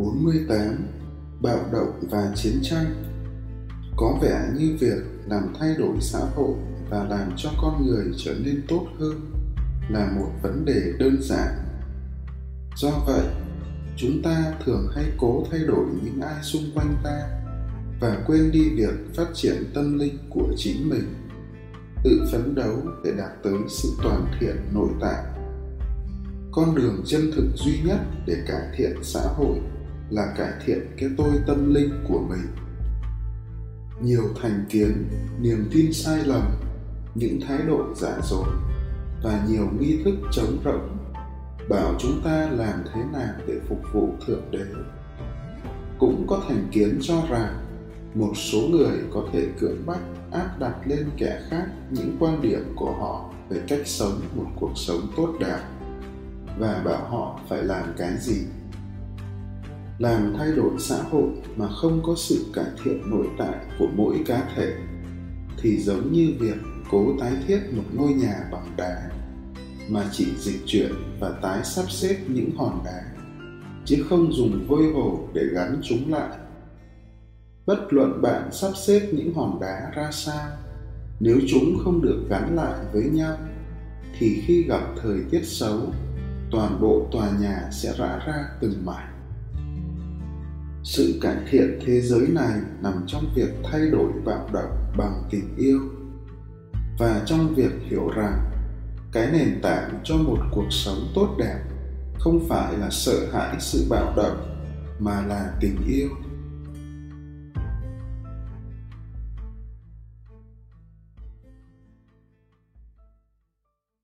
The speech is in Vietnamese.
48 Bạo động và chiến tranh Có vẻ như việc làm thay đổi xã hội và làm cho con người trở nên tốt hơn là một vấn đề đơn giản. Do vậy, chúng ta thường hay cố thay đổi những ai xung quanh ta và quên đi việc phát triển tâm linh của chính mình tự phấn đấu để đạt tới sự toàn thiện nội tại con đường chân thực duy nhất để cải thiện xã hội là cải thiện cái tôi tâm linh của mình. Nhiều thành kiến, niềm tin sai lầm, những thái độ giả dối và nhiều nghi thức trống rỗng bảo chúng ta làm thế nào để phục vụ thượng đế. Cũng có thành kiến cho rằng một số người có thể cưỡng bách áp đặt lên kẻ khác những quan điểm của họ về cách sống, một cuộc sống tốt đẹp và bảo họ phải làm cái gì làm thay đổi xã hội mà không có sự cải thiện nội tại của mỗi cá thể, thì giống như việc cố tái thiết một ngôi nhà bằng đá, mà chỉ dịch chuyển và tái sắp xếp những hòn đá, chứ không dùng vôi hồ để gắn chúng lại. Bất luận bạn sắp xếp những hòn đá ra sao, nếu chúng không được gắn lại với nhau, thì khi gặp thời tiết xấu, toàn bộ tòa nhà sẽ rã ra từng mảnh sự cải thiện thế giới này nằm trong việc thay đổi bạo động bằng tình yêu. Và trong việc hiểu rằng, cái nền tảng cho một cuộc sống tốt đẹp không phải là sợ hãi sự bạo động, mà là tình yêu.